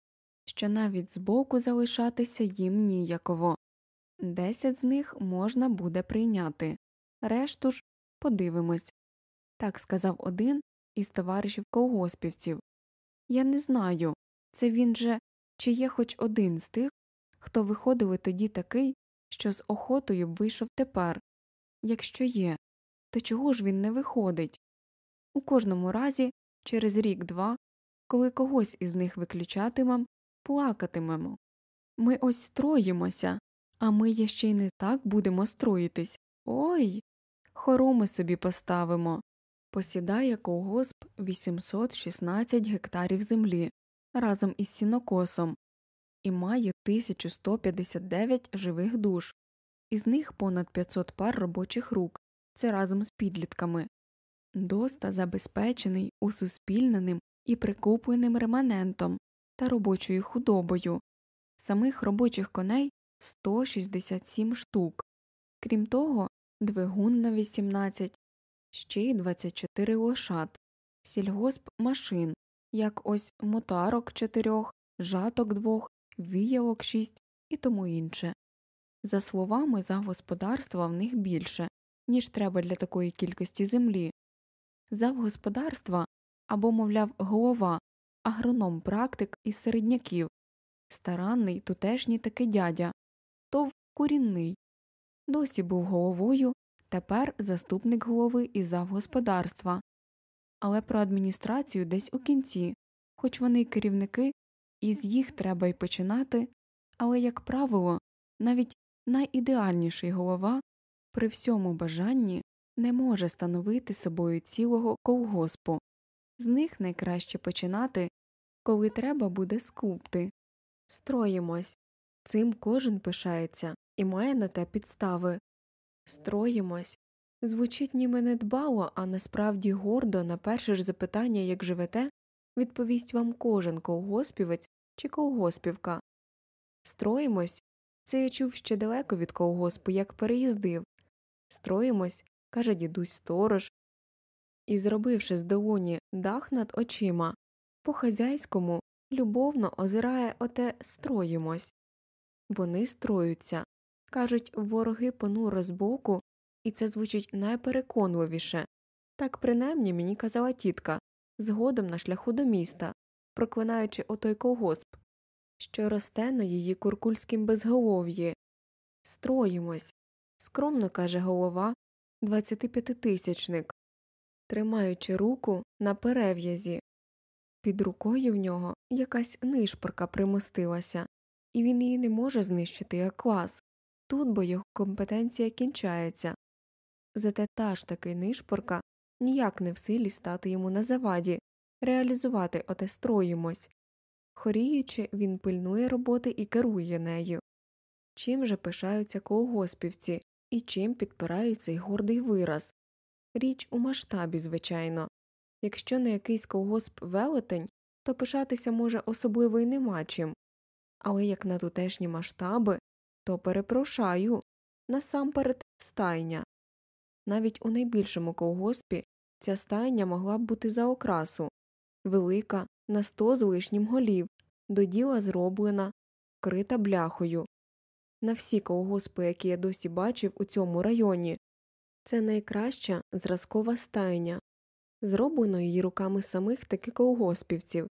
що навіть збоку залишатися їм ніяково. Десять з них можна буде прийняти, решту ж подивимось. Так сказав один із товаришів колгоспівців. Я не знаю, це він же чи є хоч один з тих, хто виходив тоді такий, що з охотою б вийшов тепер. Якщо є, то чого ж він не виходить? У кожному разі, через рік два, коли когось із них виключатимем, плакатимемо. Ми ось строїмося, а ми ще й не так будемо строїтись. Ой. Хороми собі поставимо. Посідає колгосп 816 гектарів землі разом із сінокосом і має 1159 живих душ, із них понад 500 пар робочих рук, це разом з підлітками. Доста забезпечений усуспільненим і прикупленим реманентом та робочою худобою, самих робочих коней 167 штук, крім того, двигун на 18, ще й 24 лошад, сільгосп машин, як ось мотарок чотирьох, жаток двох, віялок шість і тому інше. За словами за господарства в них більше, ніж треба для такої кількості землі. Завгосподарства або, мовляв, голова, агроном практик із середняків, старанний тутешній таки дядя, тов курінний. Досі був головою, тепер заступник голови і завгосподарства. Але про адміністрацію десь у кінці, хоч вони й керівники, і з їх треба й починати, але, як правило, навіть найідеальніший голова при всьому бажанні не може становити собою цілого колгоспу. З них найкраще починати, коли треба буде скупти. Строїмось. Цим кожен пишається і має на те підстави. Строїмось. Звучить ніби недбало, а насправді гордо на перше ж запитання, як живете, відповість вам кожен колгоспівець чи колгоспівка. Строїмось. Це я чув ще далеко від колгоспу, як переїздив. Строїмось, каже дідусь сторож. І, зробивши з долоні дах над очима, по хазяйському любовно озирає оте строїмось. Вони строються. Кажуть, вороги понуро збоку, і це звучить найпереконливіше. Так принаймні мені казала тітка, згодом на шляху до міста, проклинаючи отой колгосп, що росте на її куркульськім безголов'ї. Строїмось. скромно каже голова, двадцятип'ятитисячник, тримаючи руку на перев'язі. Під рукою в нього якась нишпорка примостилася, і він її не може знищити як клас. Тут бо його компетенція кінчається. Зате та ж таки нишпорка ніяк не в силі стати йому на заваді, реалізувати оте строїмось. Хоріючи, він пильнує роботи і керує нею. Чим же пишаються колгоспівці і чим підпирають цей гордий вираз? Річ у масштабі, звичайно. Якщо не якийсь колгосп велетень, то пишатися може особливо й нема чим. Але як на тутешні масштаби, то перепрошаю насамперед стайня. Навіть у найбільшому колгоспі ця стайня могла б бути за окрасу велика, на сто з лишнім голів, до діла зроблена, вкрита бляхою. На всі колгоспи, які я досі бачив у цьому районі, це найкраща зразкова стайня, зроблено її руками самих таки колгоспівців,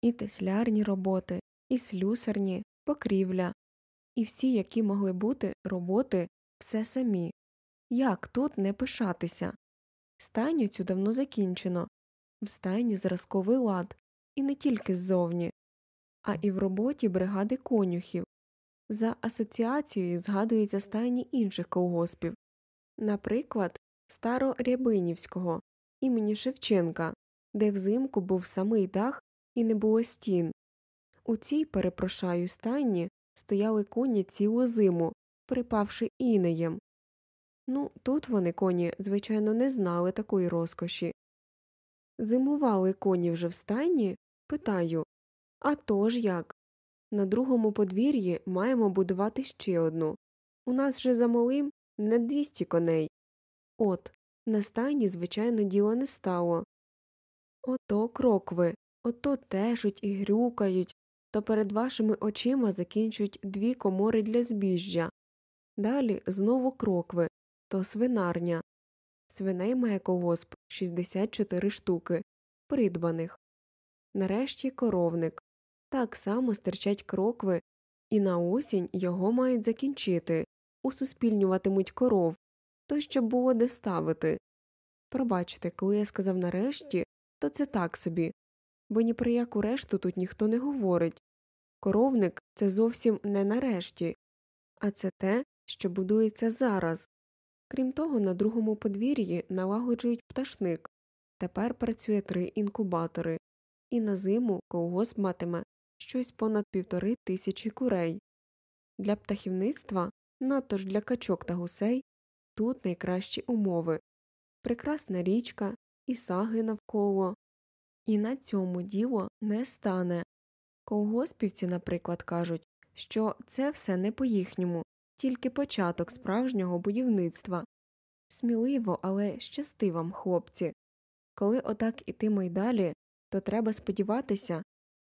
і теслярні роботи, і слюсарні, покрівля, і всі, які могли бути роботи, все самі. Як тут не пишатися? Стайню цю давно закінчено, в стайні зразковий лад, і не тільки ззовні, а і в роботі бригади конюхів. За асоціацією згадуються стайні інших колгоспів, наприклад, Старорябинівського імені Шевченка, де взимку був самий дах і не було стін. У цій, перепрошаю, стайні стояли коні цілу зиму, припавши інеєм. Ну, тут вони коні, звичайно, не знали такої розкоші. Зимували коні вже в стайні? Питаю. «А то ж як? На другому подвір'ї маємо будувати ще одну. У нас же за малим не двісті коней. От, на стайні, звичайно, діло не стало. Ото крокви, ото тешуть і грюкають, то перед вашими очима закінчують дві комори для збіжжя. Далі знову крокви, то свинарня. Свиней має колгосп 64 штуки, придбаних. Нарешті коровник. Так само стирчать крокви, і на осінь його мають закінчити, усуспільнюватимуть коров, то щоб було де ставити. Пробачте, коли я сказав нарешті, то це так собі, бо ні про яку решту тут ніхто не говорить. Коровник це зовсім не нарешті, а це те, що будується зараз. Крім того, на другому подвір'ї налагоджують пташник. Тепер працює три інкубатори, і на зиму колгосп матиме щось понад півтори тисячі курей. Для птахівництва, надто ж для качок та гусей, тут найкращі умови прекрасна річка, і саги навколо. І на цьому діло не стане. Колгоспівці, наприклад, кажуть, що це все не по їхньому, тільки початок справжнього будівництва. Сміливо, але щасти вам, хлопці. Коли отак ітиме й далі, то треба сподіватися,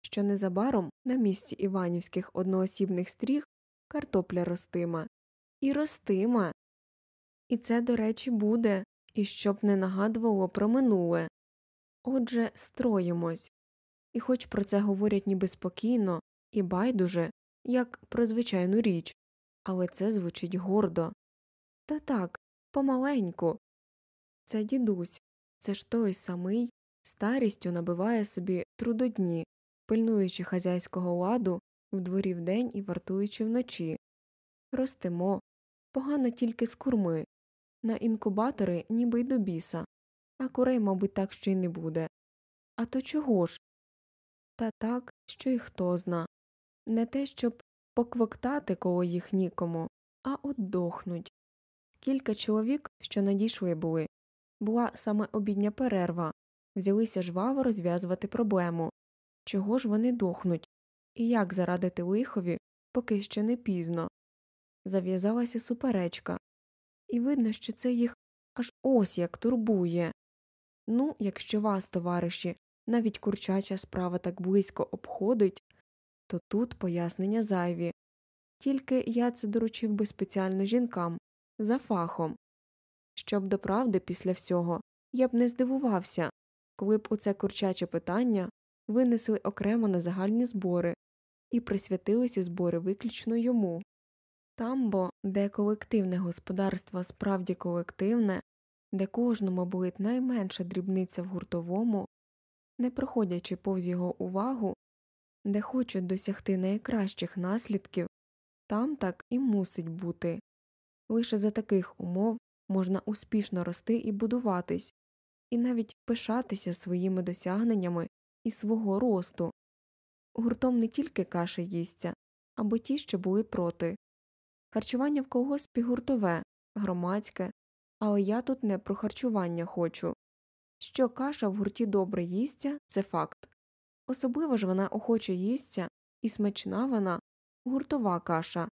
що незабаром на місці іванівських одноосібних стріг картопля ростиме. І ростиме. І це, до речі, буде, і щоб не нагадувало про минуле. Отже, строїмось. І хоч про це говорять ніби спокійно і байдуже, як про звичайну річ, але це звучить гордо. Та так, помаленьку. Це дідусь, це ж той самий старістю набиває собі трудодні, пильнуючи хазяйського ладу в дворі вдень і вартуючи вночі. Ростемо, погано тільки з курми, на інкубатори ніби й до біса, а курей, мабуть, так ще й не буде. А то чого ж? Та так, що й хто зна. Не те, щоб поквоктати коло їх нікому, а отдохнуть. Кілька чоловік, що надійшли були, була саме обідня перерва, взялися жваво розв'язувати проблему чого ж вони дохнуть, і як зарадити лихові, поки ще не пізно. Зав'язалася суперечка, і видно, що це їх аж ось як турбує. Ну, якщо вас, товариші, навіть курчача справа так близько обходить, то тут пояснення зайві. Тільки я це доручив би спеціально жінкам за фахом. Щоб до правди після всього я б не здивувався, коли б у це курчаче питання винесли окремо на загальні збори і присвятилися збори виключно йому. Там бо, де колективне господарство справді колективне, де кожному болить найменша дрібниця в гуртовому, не проходячи повз його увагу, де хочуть досягти найкращих наслідків, там так і мусить бути. Лише за таких умов можна успішно рости і будуватись, і навіть пишатися своїми досягненнями і свого росту. Гуртом не тільки каші їсться, або ті, що були проти. Харчування в колгоспі гуртове, громадське, але я тут не про харчування хочу. що каша в гурті добре їсться це факт. Особливо ж вона охоче їсться і смачна вона гуртова каша.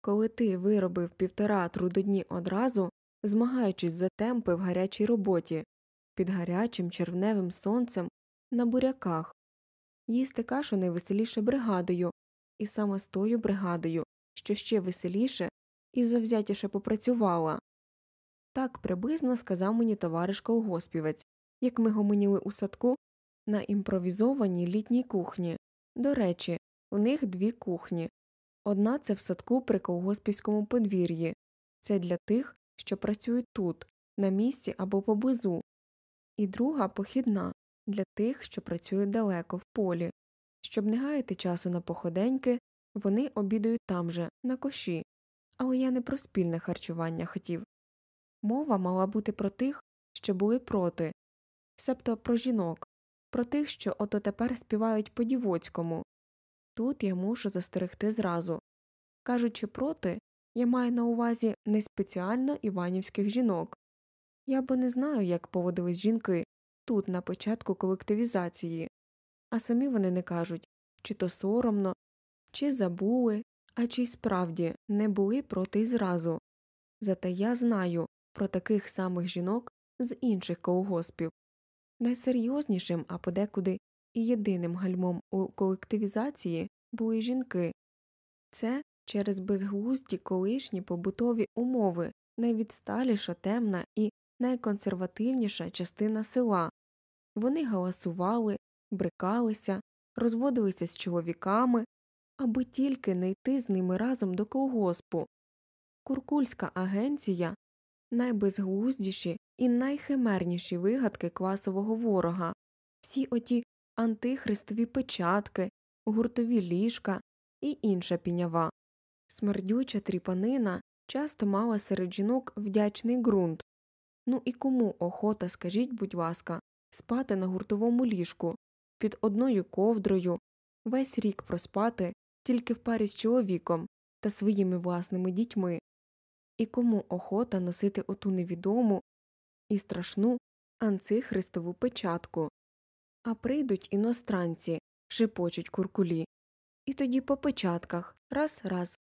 Коли ти виробив півтора трудодні одразу, змагаючись за темпи в гарячій роботі, під гарячим червневим сонцем на буряках, їсти кашу найвеселіше бригадою, і саме з тою бригадою, що ще веселіше і завзятіше попрацювала. Так приблизно сказав мені товариш колгоспівець, як ми гомоніли у садку на імпровізованій літній кухні. До речі, у них дві кухні. Одна це в садку при колгоспівському подвір'ї, це для тих, що працюють тут, на місці або поблизу, і друга похідна для тих, що працюють далеко в полі. Щоб не гаяти часу на походеньки, вони обідають там же, на коші, але я не про спільне харчування хотів. Мова мала бути про тих, що були проти, себто про жінок, про тих, що ото тепер співають по дівоцькому. Тут я мушу застерегти зразу. Кажучи проти, я маю на увазі не спеціально іванівських жінок. Я бо не знаю, як поводились жінки тут на початку колективізації, а самі вони не кажуть, чи то соромно, чи забули, а чи й справді не були проти й зразу. Зате я знаю про таких самих жінок з інших колгоспів. Найсерйознішим, а подекуди і єдиним гальмом у колективізації були жінки це через безглузді колишні побутові умови, найвідсталіша темна і найконсервативніша частина села. Вони галасували, брикалися, розводилися з чоловіками, аби тільки не йти з ними разом до колгоспу. Куркульська агенція найбезглуздіші і найхимерніші вигадки класового ворога, всі оті антихристові печатки, гуртові ліжка і інша пінява. Смердюча тріпанина часто мала серед жінок вдячний ґрунт. Ну і кому охота, скажіть, будь ласка, спати на гуртовому ліжку, під одною ковдрою, весь рік проспати тільки в парі з чоловіком та своїми власними дітьми, і кому охота носити оту невідому і страшну анцихристову печатку. А прийдуть іностранці, шепочуть куркулі, і тоді по печатках раз раз.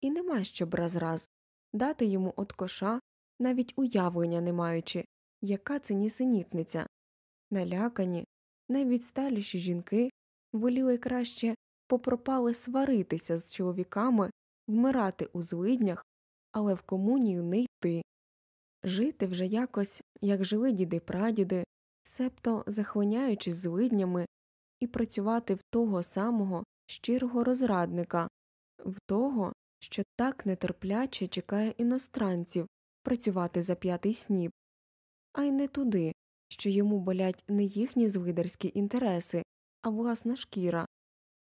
І нема щоб раз раз дати йому от коша, навіть уявлення не маючи, яка це нісенітниця. Налякані, найвідсталіші жінки воліли краще попропали сваритися з чоловіками, вмирати у злиднях, але в комунію не йти. Жити вже якось, як жили діди прадіди, себто захвиняючись злиднями, і працювати в того самого щирого розрадника, в того, що так нетерпляче чекає іностранців працювати за п'ятий сніп, а й не туди, що йому болять не їхні звидарські інтереси, а власна шкіра,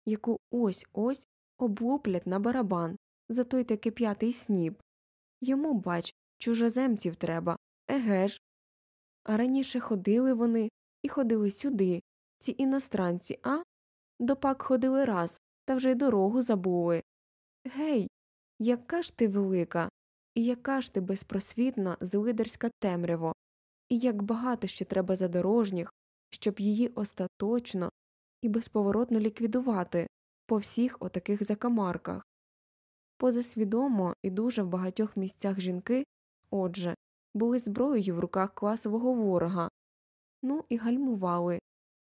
яку ось ось облуплять на барабан за той таки п'ятий сніп. Йому, бач, чужоземців треба, еге ж. А раніше ходили вони і ходили сюди, ці іностранці, а? Допак ходили раз, та вже й дорогу забули. Гей, яка ж ти велика, і яка ж ти безпросвітна злидарська темряво, і як багато ще треба задорожніх, щоб її остаточно і безповоротно ліквідувати по всіх отаких закамарках. Позасвідомо і дуже в багатьох місцях жінки, отже, були зброєю в руках класового ворога, ну і гальмували.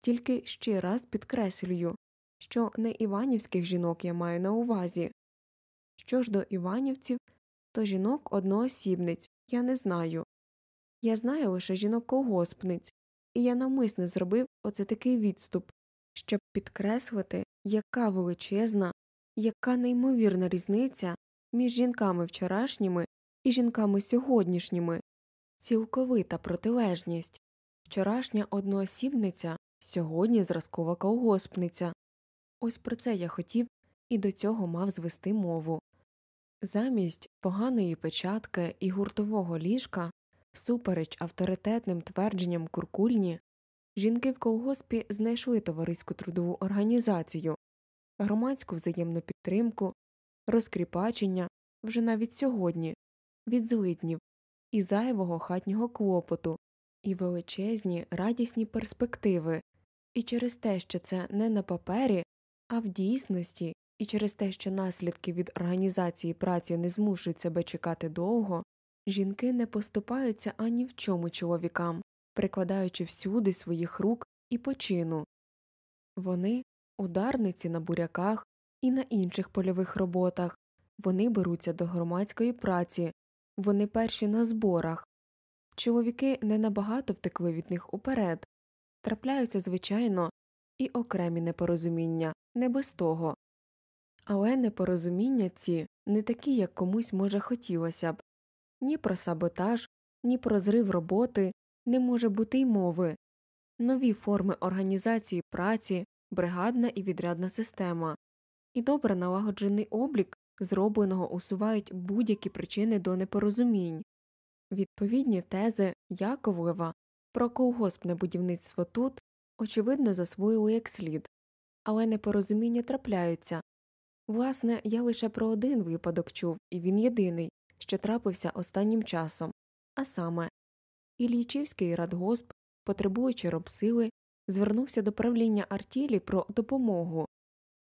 Тільки ще раз підкреслюю, що не іванівських жінок я маю на увазі. Що ж до іванівців, то жінок одноосібниць я не знаю. Я знаю лише жінок колгоспниць, і я навмисне зробив оце такий відступ, щоб підкреслити, яка величезна, яка неймовірна різниця між жінками вчорашніми і жінками сьогоднішніми, цілковита протилежність, вчорашня одноосібниця, сьогодні зразкова колгоспниця. Ось про це я хотів і до цього мав звести мову. Замість поганої печатки і гуртового ліжка, супереч авторитетним твердженням куркульні, жінки в колгоспі знайшли товариську трудову організацію, громадську взаємну підтримку, розкріпачення вже навіть сьогодні, від злиднів і зайвого хатнього клопоту, і величезні радісні перспективи, і через те, що це не на папері, а в дійсності, і через те, що наслідки від організації праці не змушують себе чекати довго, жінки не поступаються ані в чому чоловікам, прикладаючи всюди своїх рук і почину. Вони ударниці на буряках і на інших польових роботах, вони беруться до громадської праці, вони перші на зборах. Чоловіки не набагато втекли від них уперед, трапляються, звичайно, і окремі непорозуміння, не без того. Але непорозуміння ці не такі, як комусь може хотілося б. Ні про саботаж, ні про зрив роботи не може бути й мови, нові форми організації праці, бригадна і відрядна система, і добре налагоджений облік зробленого усувають будь-які причини до непорозумінь. Відповідні тези Яковлева про колгоспне будівництво тут, очевидно, засвоїли як слід, але непорозуміння трапляються. Власне, я лише про один випадок чув, і він єдиний, що трапився останнім часом, а саме Іллічівський радгосп, потребуючи робсили, звернувся до правління артілі про допомогу,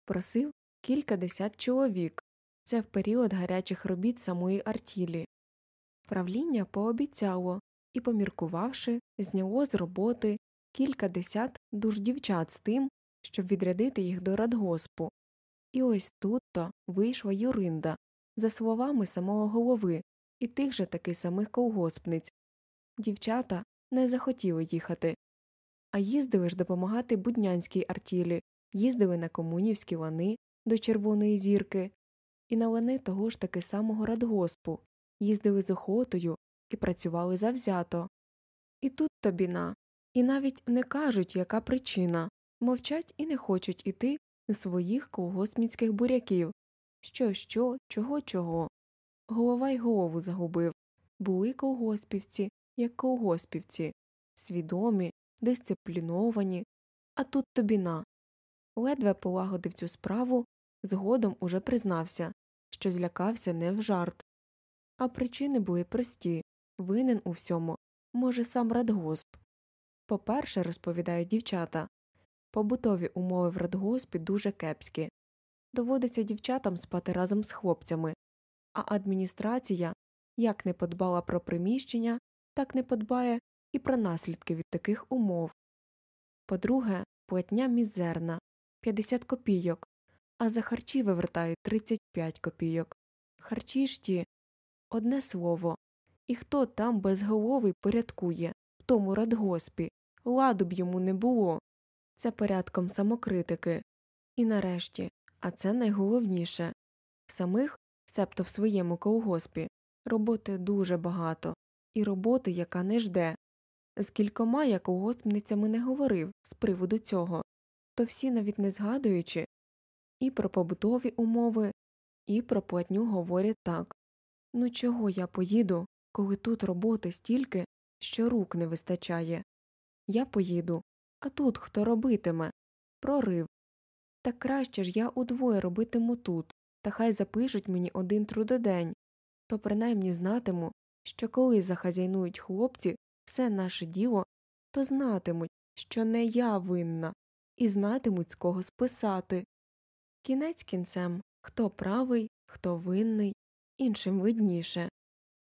просив кількадесят чоловік це в період гарячих робіт самої артілі. Правління пообіцяло і, поміркувавши, зняло з роботи кількадесят душ дівчат з тим, щоб відрядити їх до радгоспу. І ось тут то вийшла Юринда, за словами самого голови і тих же таки самих колгоспниць. Дівчата не захотіли їхати, а їздили ж допомагати буднянській артілі, їздили на комунівські лани до Червоної зірки, і на лани того ж таки самого радгоспу, їздили з охотою і працювали завзято. І тут то біна, і навіть не кажуть, яка причина, мовчать і не хочуть іти з своїх колгоспміцьких буряків. Що, що, чого, чого. Голова й голову загубив. Були колгоспівці, як колгоспівці, свідомі, дисципліновані, а тут тобі на. Ледве полагодив цю справу, згодом уже признався, що злякався не в жарт. А причини були прості винен у всьому, може, сам радгосп. По перше, розповідають дівчата, побутові умови в радгоспі дуже кепські. Доводиться дівчатам спати разом з хлопцями, а адміністрація як не подбала про приміщення, так не подбає і про наслідки від таких умов. По друге, платня мізерна 50 копійок, а за харчі вивертають 35 копійок. Харчі ж ті одне слово. І хто там безголовий порядкує в тому радгоспі, ладу б йому не було. Це порядком самокритики. І нарешті, а це найголовніше в самих, себто в своєму колгоспі, роботи дуже багато, і роботи, яка не жде. З кількома я колгоспницями не говорив з приводу цього, то всі навіть не згадуючи, і про побутові умови, і про платню говорять так ну чого я поїду, коли тут роботи стільки, що рук не вистачає. Я поїду, а тут хто робитиме прорив. Та краще ж я удвоє робитиму тут, та хай запишуть мені один трудодень, то принаймні знатиму, що коли захазяйнують хлопці все наше діло, то знатимуть, що не я винна, і знатимуть з кого списати. Кінець кінцем хто правий, хто винний, іншим видніше.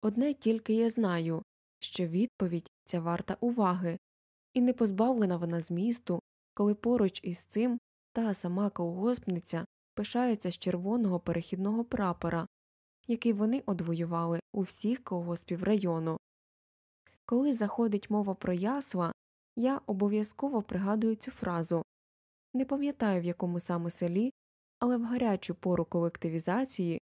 Одне тільки я знаю, що відповідь ця варта уваги, і не позбавлена вона змісту, коли поруч із цим та сама колгоспниця пишається з червоного перехідного прапора, який вони одвоювали у всіх колгоспів району. Коли заходить мова про ясла, я обов'язково пригадую цю фразу не пам'ятаю, в якому саме селі, але в гарячу пору колективізації,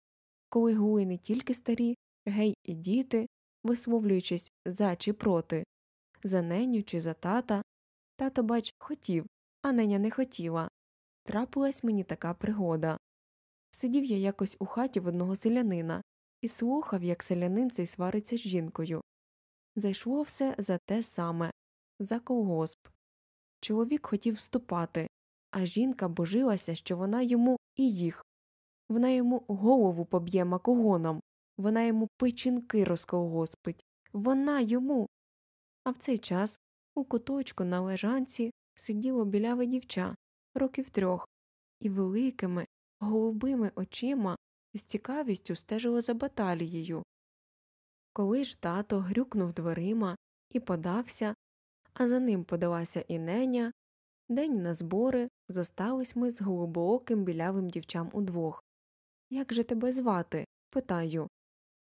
коли гули не тільки старі, гей і діти, висловлюючись за чи проти, за неню чи за тата, тато, бач, хотів, а неня не хотіла. Трапилась мені така пригода. Сидів я якось у хаті в одного селянина і слухав, як селянин цей свариться з жінкою. Зайшло все за те саме за колгосп. Чоловік хотів вступати, а жінка божилася, що вона йому і їх. Вона йому голову поб'є макогоном, вона йому печінки розколгоспить, вона йому. А в цей час у куточку на лежанці сиділо біляве дівча років трьох і великими, голубими очима з цікавістю стежило за баталією. Коли ж тато грюкнув дверима і подався, а за ним подалася і неня, день на збори зостались ми з голубооким білявим дівчам удвох. Як же тебе звати? питаю.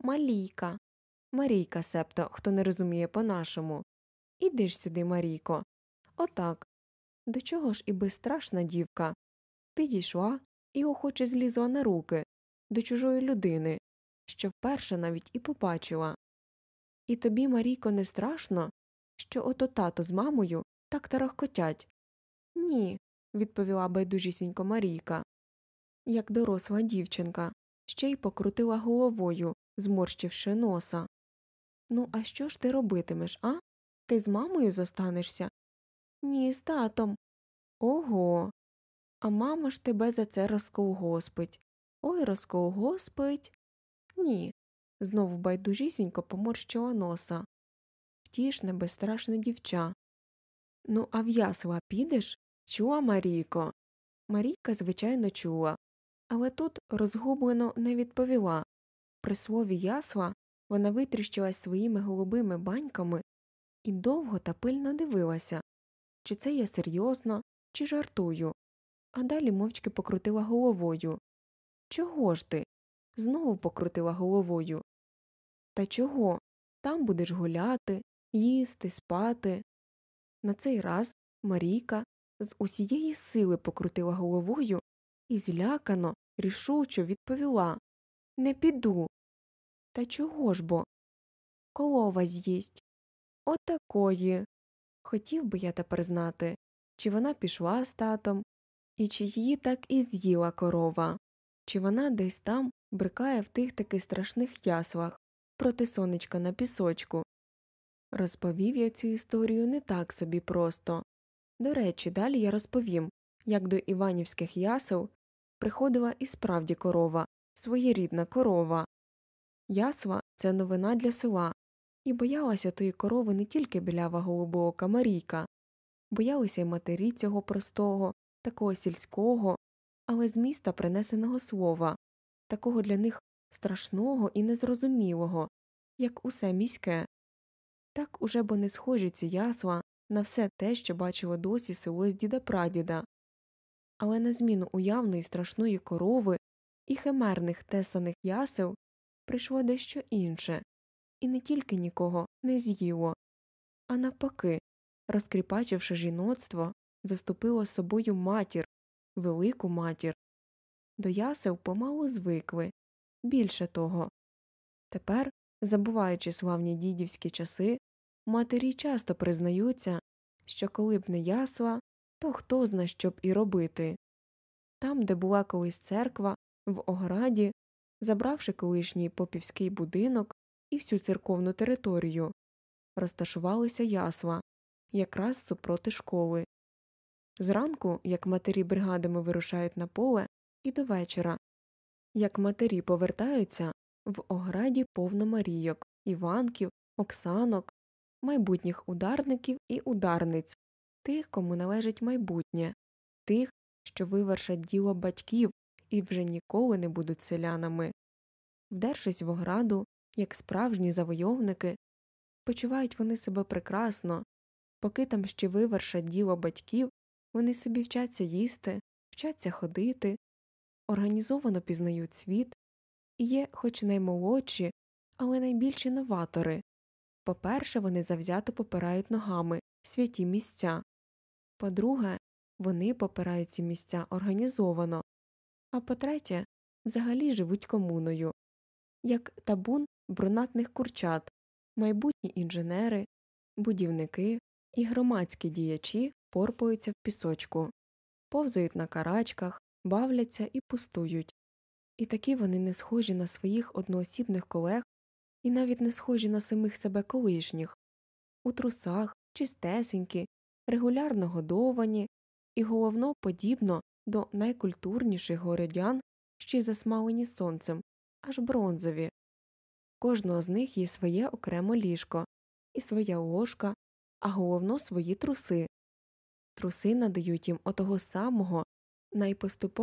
Малійка. Марійка, септо, хто не розуміє по нашому. Іди ж сюди, Марійко. Отак. До чого ж і безстрашна дівка? Підійшла і охоче злізла на руки до чужої людини, що вперше навіть і побачила. І тобі, Марійко, не страшно, що ото тато з мамою так тарахкотять? Ні, відповіла байдужісінько Марійка. Як доросла дівчинка, ще й покрутила головою, зморщивши носа. Ну, а що ж ти робитимеш, а? Ти з мамою зостанешся? Ні, з татом. Ого. А мама ж тебе за це розковгоспить. Ой, розковгоспить. Ні. Знову байдужісінько поморщила носа. Втішне, безстрашне дівча. Ну, а в ясла підеш? Чула Марійко? Марійка, звичайно, чула, але тут розгублено не відповіла. При слові ясла вона витріщилась своїми голубими баньками і довго та пильно дивилася, чи це я серйозно, чи жартую, а далі мовчки покрутила головою. Чого ж ти? Знову покрутила головою. Та чого? Там будеш гуляти, їсти, спати. На цей раз Марійка з усієї сили покрутила головою і злякано, рішучо відповіла Не піду. Та чого ж бо? Колова з'їсть. Отакої. Хотів би я тепер знати, чи вона пішла з татом, і чи її так і з'їла корова, чи вона десь там брикає в тих таки страшних яслах проти сонечка на пісочку. Розповів я цю історію не так собі просто. До речі, далі я розповім, як до іванівських ясел приходила і справді корова, своєрідна корова. Ясла це новина для села, і боялася тої корови не тільки білява голубоока Марійка, боялися й матері цього простого, такого сільського, але з міста принесеного слова, такого для них страшного і незрозумілого, як усе міське. Так уже бо не схожі ці ясла на все те, що бачило досі село з діда прадіда, але на зміну уявної страшної корови і химерних тесаних ясел прийшло дещо інше, і не тільки нікого не з'їло, а навпаки, розкріпачивши жіноцтво, заступило собою матір, велику матір. До ясел помалу звикли. Більше того. Тепер, забуваючи славні дідівські часи, матері часто признаються, що коли б не ясла, то хто зна, що б і робити. Там, де була колись церква, в ограді, забравши колишній попівський будинок і всю церковну територію, розташувалися ясла, якраз супроти школи. Зранку, як матері бригадами вирушають на поле, і до вечора, як матері повертаються, в ограді повно марійок, іванків, оксанок, майбутніх ударників і ударниць, тих, кому належить майбутнє, тих, що вивершать діло батьків і вже ніколи не будуть селянами. Вдершись в ограду, як справжні завойовники, почувають вони себе прекрасно, поки там ще вивершать діло батьків, вони собі вчаться їсти, вчаться ходити, організовано пізнають світ і є, хоч наймолодші, але найбільші новатори. По перше, вони завзято попирають ногами святі місця, по друге, вони попирають ці місця організовано, а по третє, взагалі живуть комуною, як табун брунатних курчат, майбутні інженери, будівники і громадські діячі порпаються в пісочку, повзають на карачках, бавляться і пустують. І такі вони не схожі на своїх одноосібних колег і навіть не схожі на самих себе колишніх, у трусах, чистесенькі, регулярно годовані і головно подібно до найкультурніших городян, ще й засмалені сонцем, аж бронзові. Кожного з них є своє окремо ліжко, і своя ложка, а головно свої труси. Труси надають їм отого самого найпоступового